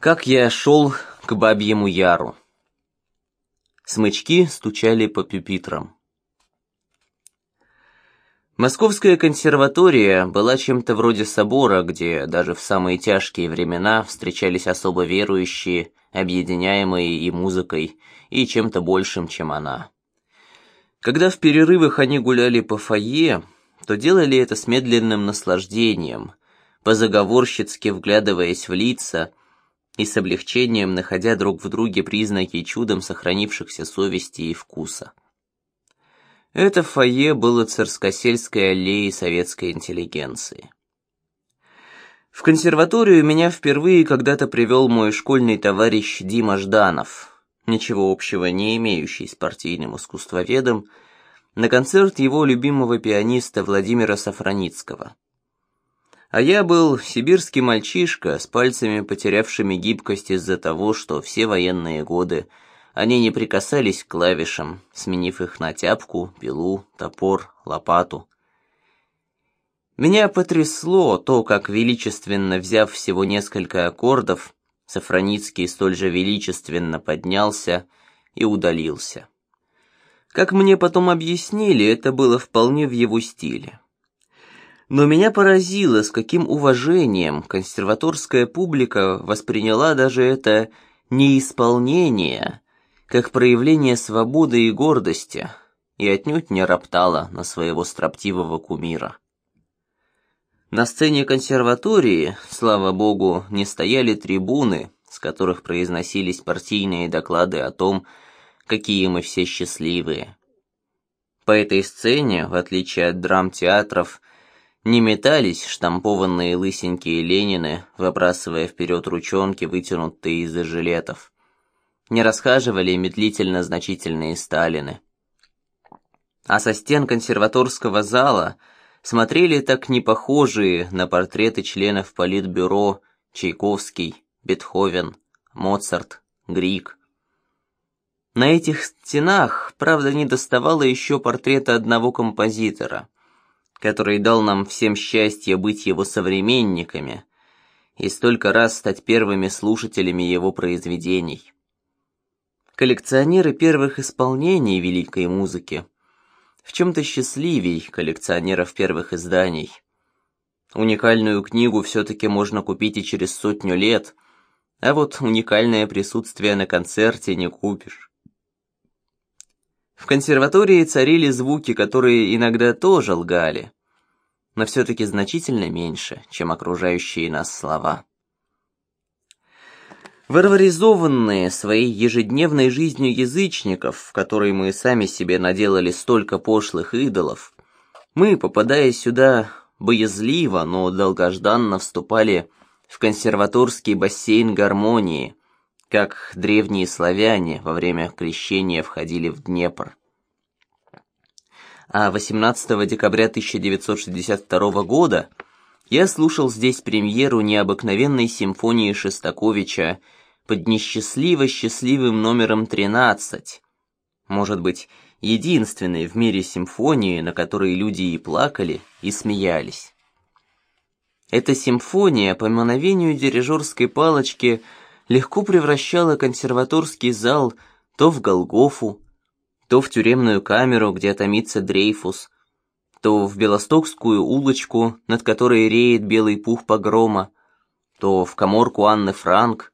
Как я шел к бабьему яру. Смычки стучали по пюпитрам. Московская консерватория была чем-то вроде собора, где даже в самые тяжкие времена встречались особо верующие, объединяемые и музыкой, и чем-то большим, чем она. Когда в перерывах они гуляли по фойе, то делали это с медленным наслаждением, позаговорщицки вглядываясь в лица и с облегчением находя друг в друге признаки чудом сохранившихся совести и вкуса. Это фойе было царскосельской аллеей советской интеллигенции. В консерваторию меня впервые когда-то привел мой школьный товарищ Дима Жданов, ничего общего не имеющий с партийным искусствоведом, на концерт его любимого пианиста Владимира Сафраницкого. А я был сибирский мальчишка с пальцами, потерявшими гибкость из-за того, что все военные годы они не прикасались к клавишам, сменив их на тяпку, пилу, топор, лопату. Меня потрясло то, как величественно взяв всего несколько аккордов, Сафроницкий столь же величественно поднялся и удалился. Как мне потом объяснили, это было вполне в его стиле. Но меня поразило, с каким уважением консерваторская публика восприняла даже это неисполнение, как проявление свободы и гордости, и отнюдь не роптала на своего строптивого кумира. На сцене консерватории, слава богу, не стояли трибуны, с которых произносились партийные доклады о том, какие мы все счастливые. По этой сцене, в отличие от драмтеатров, не метались штампованные лысенькие Ленины, выбрасывая вперед ручонки, вытянутые из-за жилетов не расхаживали медлительно значительные Сталины. А со стен консерваторского зала смотрели так непохожие на портреты членов Политбюро Чайковский, Бетховен, Моцарт, Грик. На этих стенах, правда, не доставало еще портрета одного композитора, который дал нам всем счастье быть его современниками и столько раз стать первыми слушателями его произведений коллекционеры первых исполнений великой музыки, в чем-то счастливей коллекционеров первых изданий. Уникальную книгу все-таки можно купить и через сотню лет, а вот уникальное присутствие на концерте не купишь. В консерватории царили звуки, которые иногда тоже лгали, но все-таки значительно меньше, чем окружающие нас слова. Варваризованные своей ежедневной жизнью язычников, в которой мы сами себе наделали столько пошлых идолов, мы, попадая сюда боязливо, но долгожданно вступали в консерваторский бассейн гармонии, как древние славяне во время крещения входили в Днепр. А 18 декабря 1962 года я слушал здесь премьеру необыкновенной симфонии Шостаковича под несчастливо-счастливым номером 13. Может быть, единственной в мире симфонии, на которой люди и плакали, и смеялись. Эта симфония по мановению дирижерской палочки легко превращала консерваторский зал то в Голгофу, то в тюремную камеру, где томится Дрейфус, то в Белостокскую улочку, над которой реет белый пух погрома, то в коморку Анны Франк,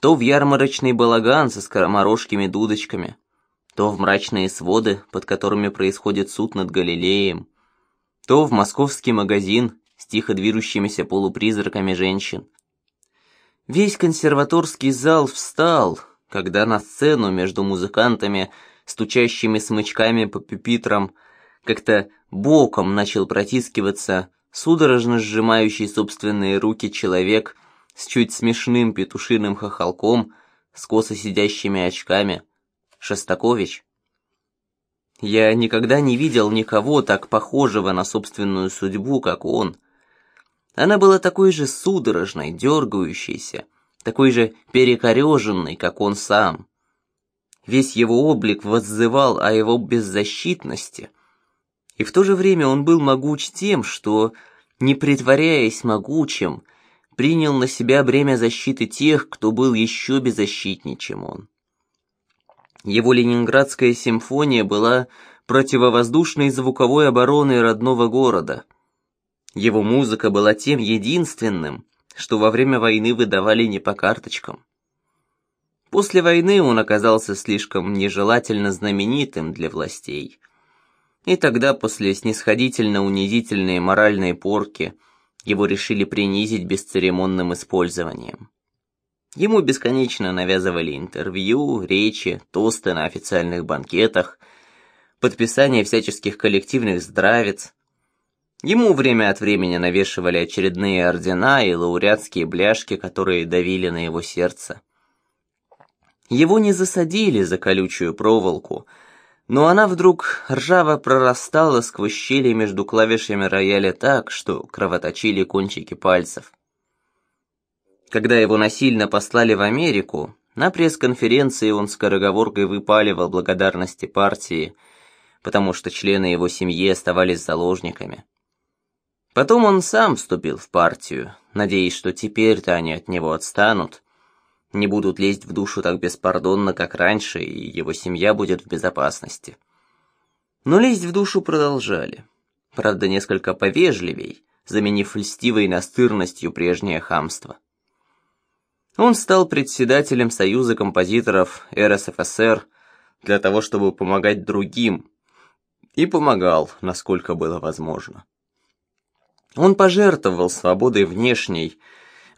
то в ярмарочный балаган со скоморожкими дудочками, то в мрачные своды, под которыми происходит суд над Галилеем, то в московский магазин с тихо движущимися полупризраками женщин. Весь консерваторский зал встал, когда на сцену между музыкантами, стучащими смычками по пюпитрам, как-то боком начал протискиваться судорожно сжимающий собственные руки человек с чуть смешным петушиным хохолком, с косо сидящими очками. Шостакович. Я никогда не видел никого так похожего на собственную судьбу, как он. Она была такой же судорожной, дергающейся, такой же перекореженной, как он сам. Весь его облик воззывал о его беззащитности, и в то же время он был могуч тем, что, не притворяясь могучим, принял на себя бремя защиты тех, кто был еще беззащитнее, чем он. Его ленинградская симфония была противовоздушной звуковой обороной родного города. Его музыка была тем единственным, что во время войны выдавали не по карточкам. После войны он оказался слишком нежелательно знаменитым для властей. И тогда, после снисходительно-унизительной моральной порки, его решили принизить бесцеремонным использованием. Ему бесконечно навязывали интервью, речи, тосты на официальных банкетах, подписание всяческих коллективных здравиц. Ему время от времени навешивали очередные ордена и лауреатские бляшки, которые давили на его сердце. Его не засадили за колючую проволоку, но она вдруг ржаво прорастала сквозь щели между клавишами рояля так, что кровоточили кончики пальцев. Когда его насильно послали в Америку, на пресс-конференции он скороговоркой выпаливал благодарности партии, потому что члены его семьи оставались заложниками. Потом он сам вступил в партию, надеясь, что теперь-то они от него отстанут, не будут лезть в душу так беспардонно, как раньше, и его семья будет в безопасности. Но лезть в душу продолжали. Правда, несколько повежливей, заменив льстивой настырностью прежнее хамство. Он стал председателем Союза композиторов РСФСР для того, чтобы помогать другим, и помогал, насколько было возможно. Он пожертвовал свободой внешней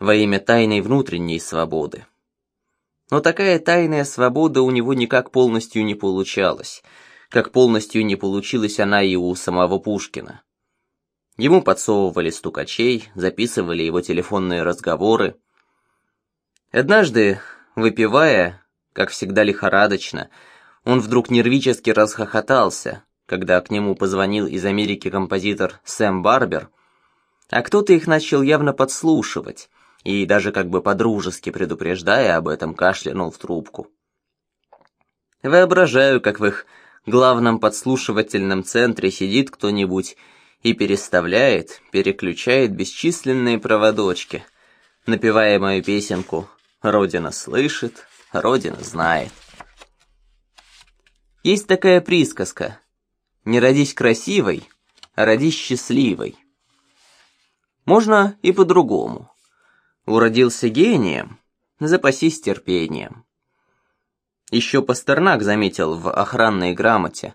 во имя тайной внутренней свободы. Но такая тайная свобода у него никак полностью не получалась, как полностью не получилась она и у самого Пушкина. Ему подсовывали стукачей, записывали его телефонные разговоры. Однажды, выпивая, как всегда лихорадочно, он вдруг нервически расхохотался, когда к нему позвонил из Америки композитор Сэм Барбер, а кто-то их начал явно подслушивать, и даже как бы подружески предупреждая об этом, кашлянул в трубку. Воображаю, как в их главном подслушивательном центре сидит кто-нибудь и переставляет, переключает бесчисленные проводочки, напевая мою песенку «Родина слышит, Родина знает». Есть такая присказка «Не родись красивой, а родись счастливой». Можно и по-другому. Уродился гением, запасись терпением. Еще Пастернак заметил в охранной грамоте.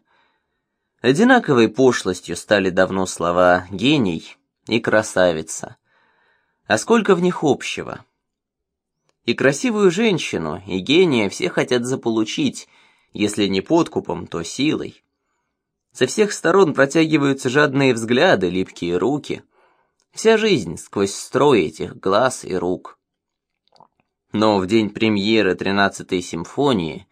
Одинаковой пошлостью стали давно слова «гений» и «красавица». А сколько в них общего? И красивую женщину, и гения все хотят заполучить, если не подкупом, то силой. Со всех сторон протягиваются жадные взгляды, липкие руки. Вся жизнь сквозь строй этих глаз и рук. Но в день премьеры тринадцатой симфонии,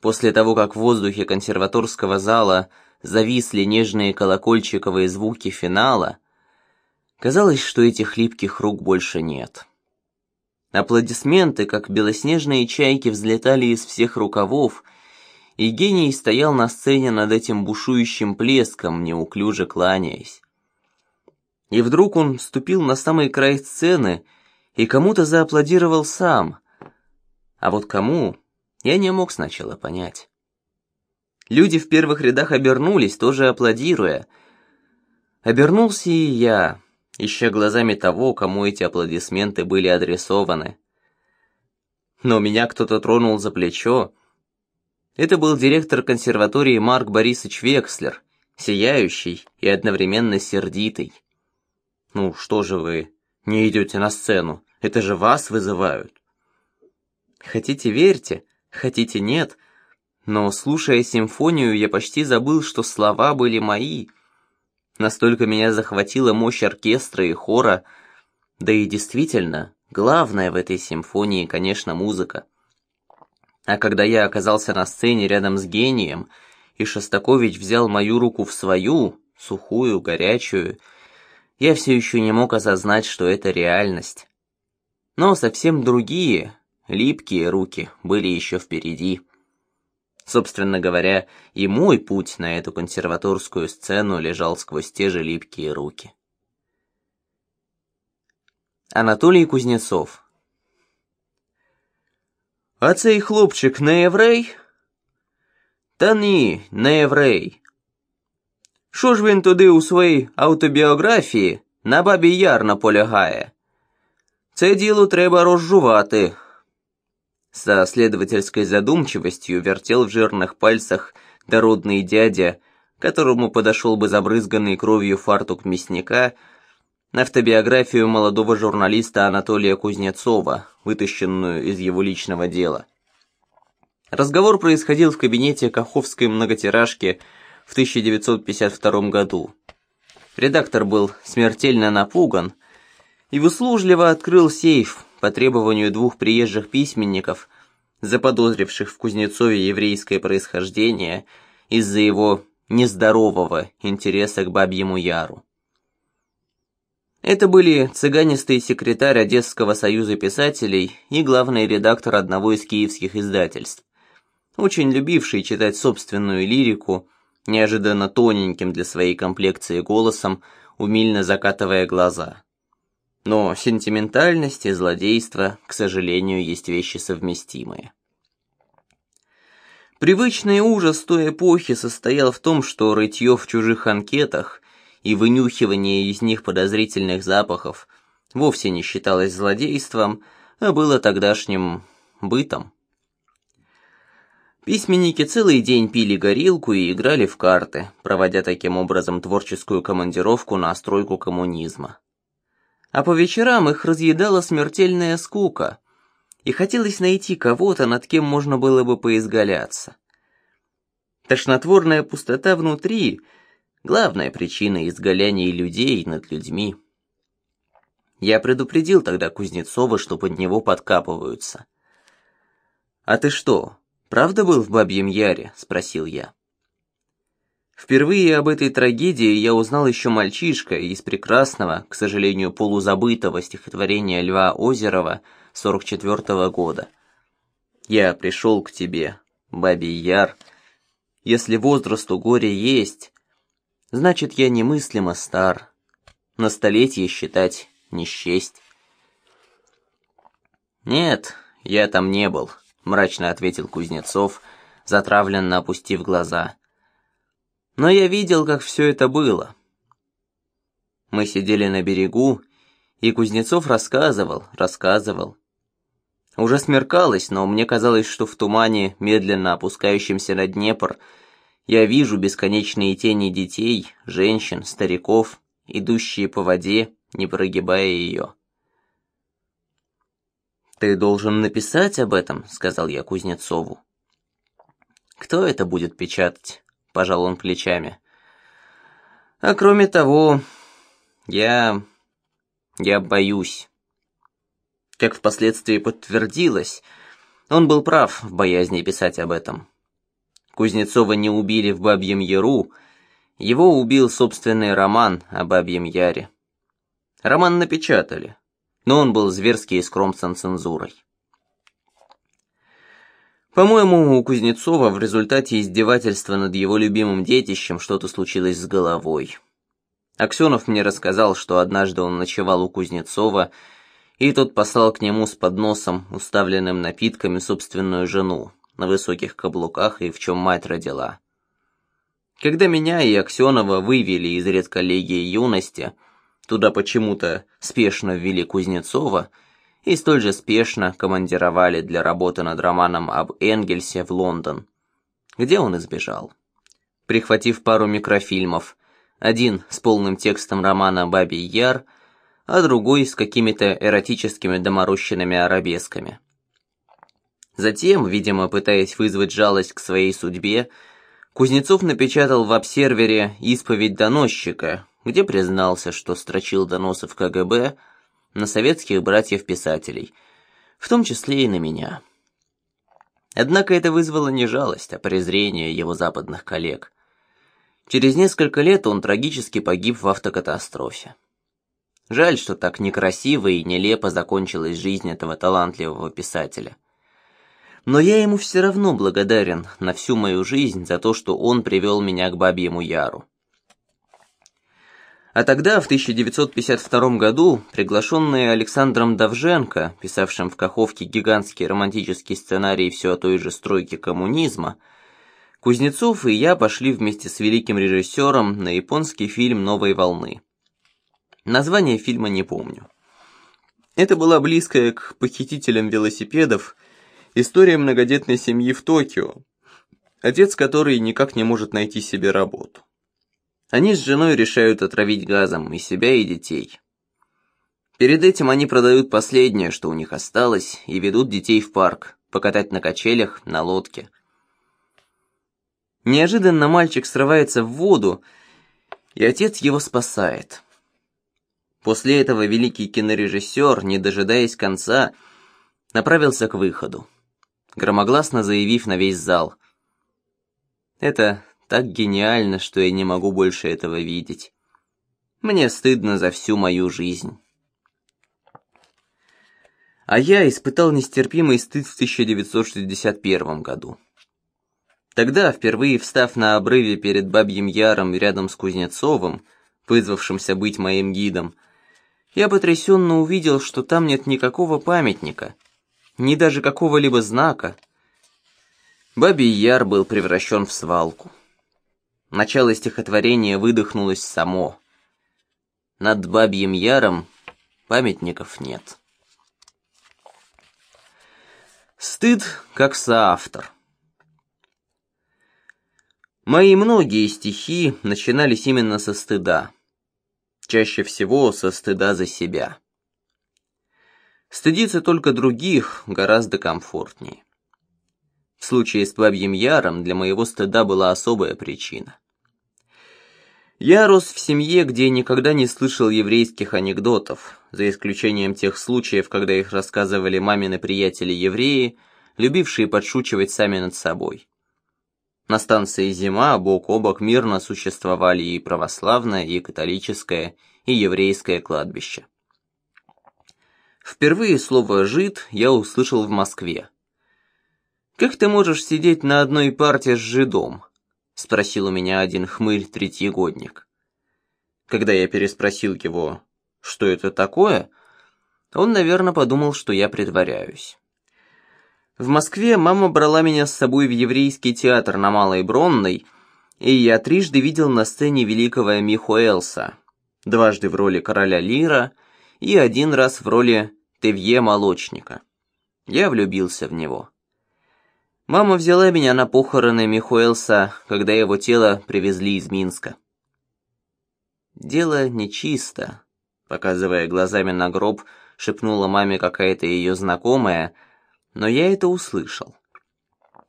после того, как в воздухе консерваторского зала зависли нежные колокольчиковые звуки финала, казалось, что этих липких рук больше нет. Аплодисменты, как белоснежные чайки, взлетали из всех рукавов, и гений стоял на сцене над этим бушующим плеском, неуклюже кланяясь. И вдруг он ступил на самый край сцены и кому-то зааплодировал сам. А вот кому, я не мог сначала понять. Люди в первых рядах обернулись, тоже аплодируя. Обернулся и я, ища глазами того, кому эти аплодисменты были адресованы. Но меня кто-то тронул за плечо. Это был директор консерватории Марк Борисович Векслер, сияющий и одновременно сердитый. «Ну, что же вы не идете на сцену? Это же вас вызывают!» Хотите верьте, хотите нет, но, слушая симфонию, я почти забыл, что слова были мои. Настолько меня захватила мощь оркестра и хора, да и действительно, главное в этой симфонии, конечно, музыка. А когда я оказался на сцене рядом с гением, и Шостакович взял мою руку в свою, сухую, горячую, я все еще не мог осознать, что это реальность. Но совсем другие, липкие руки были еще впереди. Собственно говоря, и мой путь на эту консерваторскую сцену лежал сквозь те же липкие руки. Анатолій Кузнєцов А цей хлопчик не єврей? Та ні, не єврей. Що ж він туди у своїй автобіографії на бабі яр наполягає? Це діло треба розжувати. Со следовательской задумчивостью вертел в жирных пальцах дородный дядя, которому подошел бы забрызганный кровью фартук мясника, автобиографию молодого журналиста Анатолия Кузнецова, вытащенную из его личного дела. Разговор происходил в кабинете Каховской многотиражки в 1952 году. Редактор был смертельно напуган и услужливо открыл сейф по требованию двух приезжих письменников, заподозривших в Кузнецове еврейское происхождение из-за его нездорового интереса к Бабьему Яру. Это были цыганистый секретарь Одесского союза писателей и главный редактор одного из киевских издательств, очень любивший читать собственную лирику, неожиданно тоненьким для своей комплекции голосом, умильно закатывая глаза. Но сентиментальность и злодейство, к сожалению, есть вещи совместимые. Привычный ужас той эпохи состоял в том, что рытье в чужих анкетах и вынюхивание из них подозрительных запахов вовсе не считалось злодейством, а было тогдашним бытом. Письменники целый день пили горилку и играли в карты, проводя таким образом творческую командировку на стройку коммунизма. А по вечерам их разъедала смертельная скука, и хотелось найти кого-то, над кем можно было бы поизгаляться. Тошнотворная пустота внутри — главная причина изгаляния людей над людьми. Я предупредил тогда Кузнецова, что под него подкапываются. «А ты что, «Правда был в Бабьем Яре?» – спросил я. Впервые об этой трагедии я узнал еще мальчишка из прекрасного, к сожалению, полузабытого стихотворения Льва Озерова 44 -го года. «Я пришел к тебе, Бабий Яр. Если возрасту горе есть, значит, я немыслимо стар. На столетие считать не счесть». Нет, я там не был мрачно ответил Кузнецов, затравленно опустив глаза. Но я видел, как все это было. Мы сидели на берегу, и Кузнецов рассказывал, рассказывал. Уже смеркалось, но мне казалось, что в тумане, медленно опускающемся на Днепр, я вижу бесконечные тени детей, женщин, стариков, идущие по воде, не прогибая ее. «Ты должен написать об этом», — сказал я Кузнецову. «Кто это будет печатать?» — пожал он плечами. «А кроме того, я... я боюсь». Как впоследствии подтвердилось, он был прав в боязни писать об этом. Кузнецова не убили в Бабьем Яру, его убил собственный роман о Бабьем Яре. Роман напечатали, но он был зверски искромсан цензурой. По-моему, у Кузнецова в результате издевательства над его любимым детищем что-то случилось с головой. Аксенов мне рассказал, что однажды он ночевал у Кузнецова, и тот послал к нему с подносом, уставленным напитками, собственную жену, на высоких каблуках и в чем мать родила. Когда меня и Аксенова вывели из редколлегии юности, Туда почему-то спешно ввели Кузнецова и столь же спешно командировали для работы над романом об Энгельсе в Лондон, где он избежал. Прихватив пару микрофильмов, один с полным текстом романа «Бабий Яр», а другой с какими-то эротическими доморощенными арабесками. Затем, видимо, пытаясь вызвать жалость к своей судьбе, Кузнецов напечатал в обсервере «Исповедь доносчика», где признался, что строчил доносы в КГБ на советских братьев-писателей, в том числе и на меня. Однако это вызвало не жалость, а презрение его западных коллег. Через несколько лет он трагически погиб в автокатастрофе. Жаль, что так некрасиво и нелепо закончилась жизнь этого талантливого писателя. Но я ему все равно благодарен на всю мою жизнь за то, что он привел меня к Бабьему Яру. А тогда, в 1952 году, приглашенные Александром Давженко, писавшим в Каховке гигантский романтический сценарий все о той же стройке коммунизма, Кузнецов и я пошли вместе с великим режиссером на японский фильм «Новой волны». Название фильма не помню. Это была близкая к «Похитителям велосипедов» история многодетной семьи в Токио, отец которой никак не может найти себе работу. Они с женой решают отравить газом и себя, и детей. Перед этим они продают последнее, что у них осталось, и ведут детей в парк, покатать на качелях, на лодке. Неожиданно мальчик срывается в воду, и отец его спасает. После этого великий кинорежиссер, не дожидаясь конца, направился к выходу, громогласно заявив на весь зал. Это так гениально, что я не могу больше этого видеть. Мне стыдно за всю мою жизнь. А я испытал нестерпимый стыд в 1961 году. Тогда, впервые встав на обрыве перед Бабьим Яром рядом с Кузнецовым, вызвавшимся быть моим гидом, я потрясенно увидел, что там нет никакого памятника, ни даже какого-либо знака. Бабий Яр был превращен в свалку. Начало стихотворения выдохнулось само. Над Бабьим Яром памятников нет. Стыд как соавтор. Мои многие стихи начинались именно со стыда. Чаще всего со стыда за себя. Стыдиться только других гораздо комфортнее. В случае с Бабьим Яром для моего стыда была особая причина. Я рос в семье, где никогда не слышал еврейских анекдотов, за исключением тех случаев, когда их рассказывали мамины приятели-евреи, любившие подшучивать сами над собой. На станции «Зима» бок о бок мирно существовали и православное, и католическое, и еврейское кладбище. Впервые слово «жид» я услышал в Москве. «Как ты можешь сидеть на одной парте с жидом?» — спросил у меня один хмырь-третьегодник. Когда я переспросил его, что это такое, он, наверное, подумал, что я притворяюсь. В Москве мама брала меня с собой в еврейский театр на Малой Бронной, и я трижды видел на сцене великого Михуэлса, дважды в роли короля Лира и один раз в роли Тевье Молочника. Я влюбился в него. Мама взяла меня на похороны Михуэлса, когда его тело привезли из Минска. «Дело нечисто», — показывая глазами на гроб, шепнула маме какая-то ее знакомая, но я это услышал.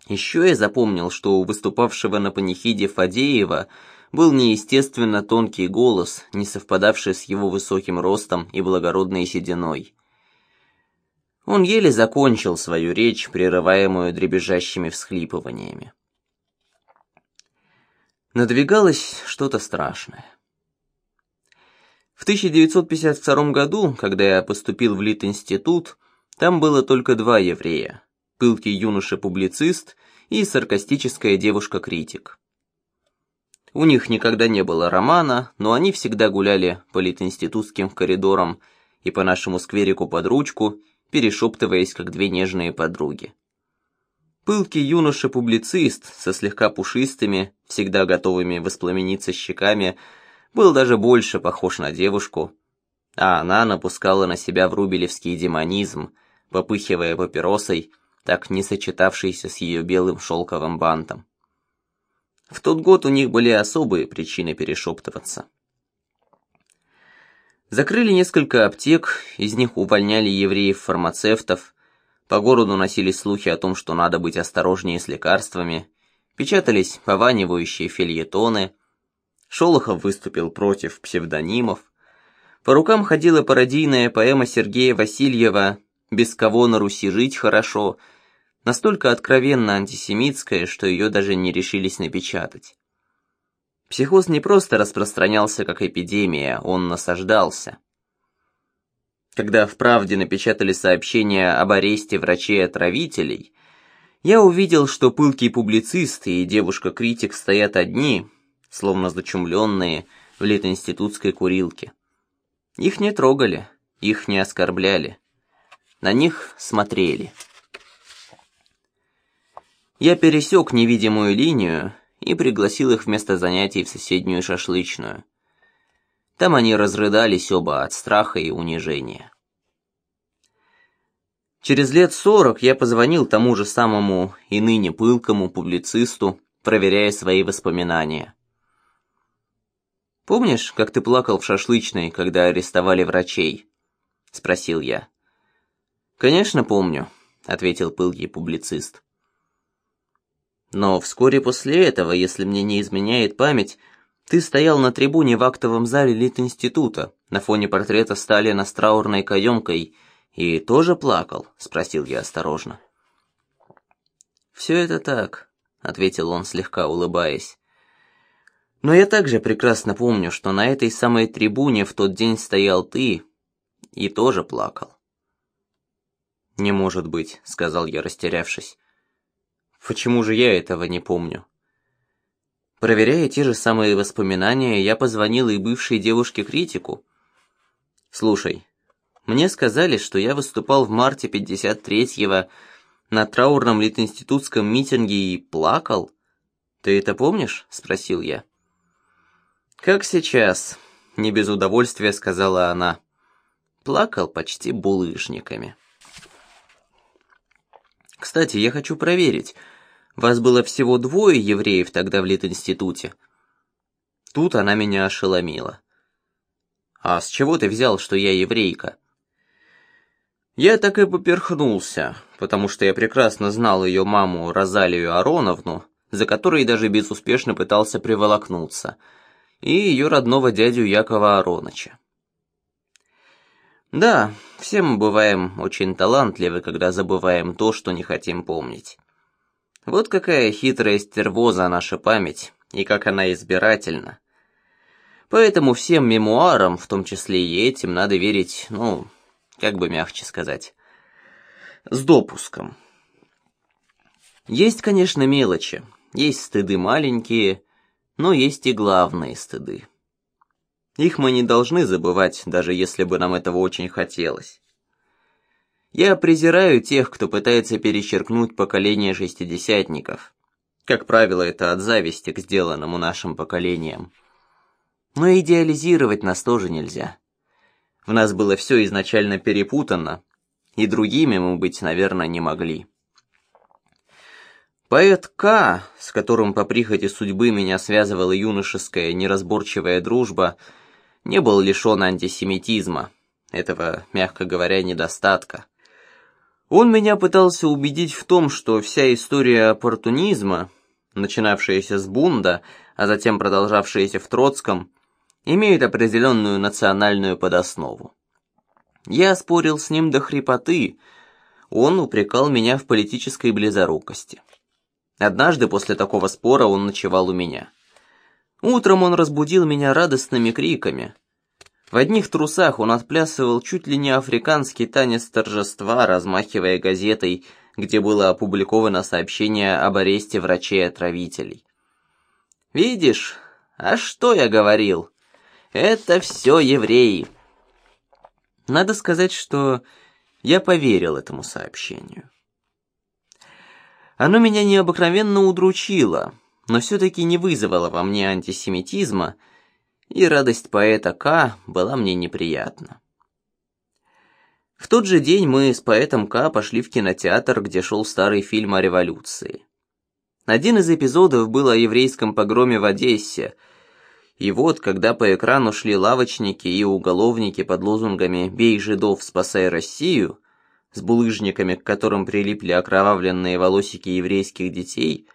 Еще я запомнил, что у выступавшего на панихиде Фадеева был неестественно тонкий голос, не совпадавший с его высоким ростом и благородной сединой. Он еле закончил свою речь, прерываемую дребезжащими всхлипываниями. Надвигалось что-то страшное. В 1952 году, когда я поступил в Лит-институт, там было только два еврея – пылкий юноша-публицист и саркастическая девушка-критик. У них никогда не было романа, но они всегда гуляли по литинститутским коридорам и по нашему скверику под ручку – перешептываясь, как две нежные подруги. Пылкий юноша-публицист со слегка пушистыми, всегда готовыми воспламениться щеками, был даже больше похож на девушку, а она напускала на себя врубелевский демонизм, попыхивая папиросой, так не сочетавшейся с ее белым шелковым бантом. В тот год у них были особые причины перешептываться. Закрыли несколько аптек, из них увольняли евреев-фармацевтов, по городу носились слухи о том, что надо быть осторожнее с лекарствами, печатались пованивающие фильетоны, Шолохов выступил против псевдонимов, по рукам ходила пародийная поэма Сергея Васильева «Без кого на Руси жить хорошо», настолько откровенно антисемитская, что ее даже не решились напечатать. Психоз не просто распространялся как эпидемия, он насаждался. Когда в «Правде» напечатали сообщение об аресте врачей-отравителей, я увидел, что пылкий публицист и девушка-критик стоят одни, словно зачумленные, в литинститутской курилке. Их не трогали, их не оскорбляли. На них смотрели. Я пересек невидимую линию и пригласил их вместо занятий в соседнюю шашлычную. Там они разрыдались оба от страха и унижения. Через лет сорок я позвонил тому же самому и ныне пылкому публицисту, проверяя свои воспоминания. «Помнишь, как ты плакал в шашлычной, когда арестовали врачей?» — спросил я. «Конечно помню», — ответил пылкий публицист. «Но вскоре после этого, если мне не изменяет память, ты стоял на трибуне в актовом зале Литинститута на фоне портрета Сталина с траурной каемкой и тоже плакал?» — спросил я осторожно. «Все это так», — ответил он, слегка улыбаясь. «Но я также прекрасно помню, что на этой самой трибуне в тот день стоял ты и тоже плакал». «Не может быть», — сказал я, растерявшись. «Почему же я этого не помню?» Проверяя те же самые воспоминания, я позвонил и бывшей девушке-критику. «Слушай, мне сказали, что я выступал в марте 53-го на траурном литинститутском митинге и плакал. Ты это помнишь?» — спросил я. «Как сейчас?» — не без удовольствия сказала она. Плакал почти булыжниками. «Кстати, я хочу проверить. Вас было всего двое евреев тогда в Литинституте?» Тут она меня ошеломила. «А с чего ты взял, что я еврейка?» Я так и поперхнулся, потому что я прекрасно знал ее маму Розалию Ароновну, за которой даже безуспешно пытался приволокнуться, и ее родного дядю Якова Ароныча. Да, все мы бываем очень талантливы, когда забываем то, что не хотим помнить. Вот какая хитрая стервоза наша память, и как она избирательна. Поэтому всем мемуарам, в том числе и этим, надо верить, ну, как бы мягче сказать, с допуском. Есть, конечно, мелочи, есть стыды маленькие, но есть и главные стыды. Их мы не должны забывать, даже если бы нам этого очень хотелось. Я презираю тех, кто пытается перечеркнуть поколение шестидесятников. Как правило, это от зависти к сделанному нашим поколениям. Но идеализировать нас тоже нельзя. В нас было все изначально перепутано, и другими мы быть, наверное, не могли. Поэт К, с которым по прихоти судьбы меня связывала юношеская неразборчивая дружба, не был лишен антисемитизма, этого, мягко говоря, недостатка. Он меня пытался убедить в том, что вся история оппортунизма, начинавшаяся с Бунда, а затем продолжавшаяся в Троцком, имеют определенную национальную подоснову. Я спорил с ним до хрипоты, он упрекал меня в политической близорукости. Однажды после такого спора он ночевал у меня. Утром он разбудил меня радостными криками. В одних трусах он отплясывал чуть ли не африканский танец торжества, размахивая газетой, где было опубликовано сообщение об аресте врачей-отравителей. «Видишь, а что я говорил?» Это все евреи. Надо сказать, что я поверил этому сообщению. Оно меня необыкновенно удручило, но все-таки не вызвало во мне антисемитизма, и радость поэта К была мне неприятна. В тот же день мы с поэтом К пошли в кинотеатр, где шел старый фильм о революции. Один из эпизодов был о еврейском погроме в Одессе – и вот, когда по экрану шли лавочники и уголовники под лозунгами «Бей жидов, спасай Россию», с булыжниками, к которым прилипли окровавленные волосики еврейских детей,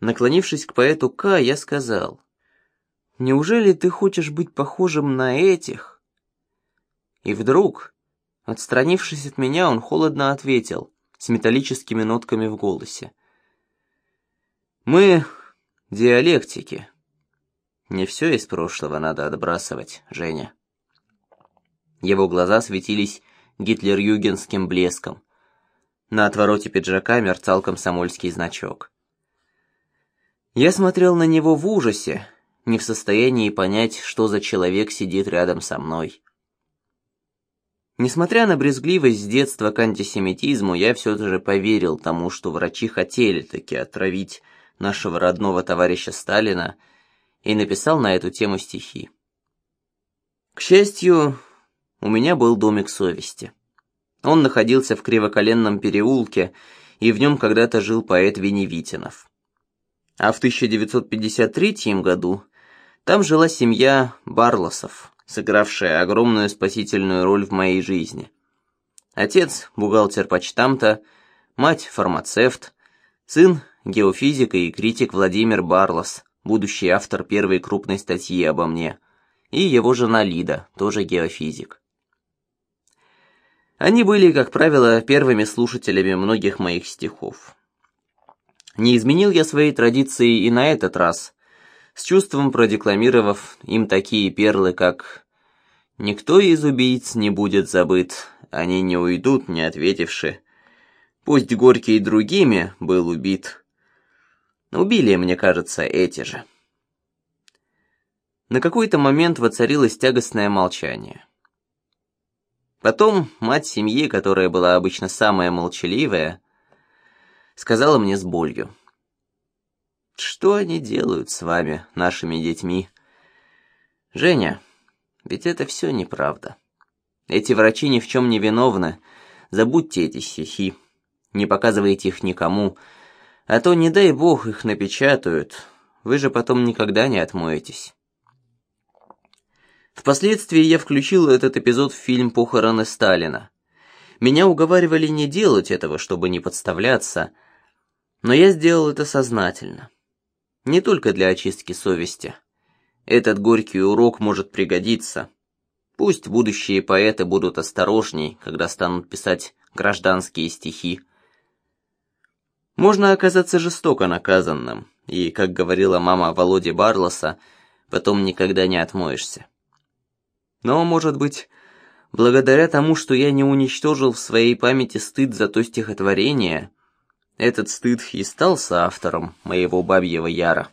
наклонившись к поэту К, я сказал, «Неужели ты хочешь быть похожим на этих?» И вдруг, отстранившись от меня, он холодно ответил, с металлическими нотками в голосе. «Мы диалектики». Не все из прошлого надо отбрасывать, Женя. Его глаза светились гитлер-югенским блеском. На отвороте пиджака мерцал комсомольский значок. Я смотрел на него в ужасе, не в состоянии понять, что за человек сидит рядом со мной. Несмотря на брезгливость с детства к антисемитизму, я все же поверил тому, что врачи хотели таки отравить нашего родного товарища Сталина, и написал на эту тему стихи. К счастью, у меня был домик совести. Он находился в Кривоколенном переулке, и в нем когда-то жил поэт Веневитинов. А в 1953 году там жила семья Барлосов, сыгравшая огромную спасительную роль в моей жизни. Отец – бухгалтер почтамта, мать – фармацевт, сын – геофизик и критик Владимир Барлос, будущий автор первой крупной статьи обо мне, и его жена Лида, тоже геофизик. Они были, как правило, первыми слушателями многих моих стихов. Не изменил я своей традиции и на этот раз, с чувством продекламировав им такие перлы, как «Никто из убийц не будет забыт, они не уйдут, не ответивши. Пусть Горький другими был убит. Убили, мне кажется, эти же». На какой-то момент воцарилось тягостное молчание. Потом мать семьи, которая была обычно самая молчаливая, сказала мне с болью. Что они делают с вами, нашими детьми? Женя, ведь это все неправда. Эти врачи ни в чем не виновны. Забудьте эти стихи. Не показывайте их никому. А то, не дай бог, их напечатают. Вы же потом никогда не отмоетесь. Впоследствии я включил этот эпизод в фильм «Похороны Сталина». Меня уговаривали не делать этого, чтобы не подставляться, но я сделал это сознательно не только для очистки совести. Этот горький урок может пригодиться. Пусть будущие поэты будут осторожней, когда станут писать гражданские стихи. Можно оказаться жестоко наказанным, и, как говорила мама Володи Барлоса, потом никогда не отмоешься. Но, может быть, благодаря тому, что я не уничтожил в своей памяти стыд за то стихотворение, этот стыд и стал соавтором моего бабьего яра.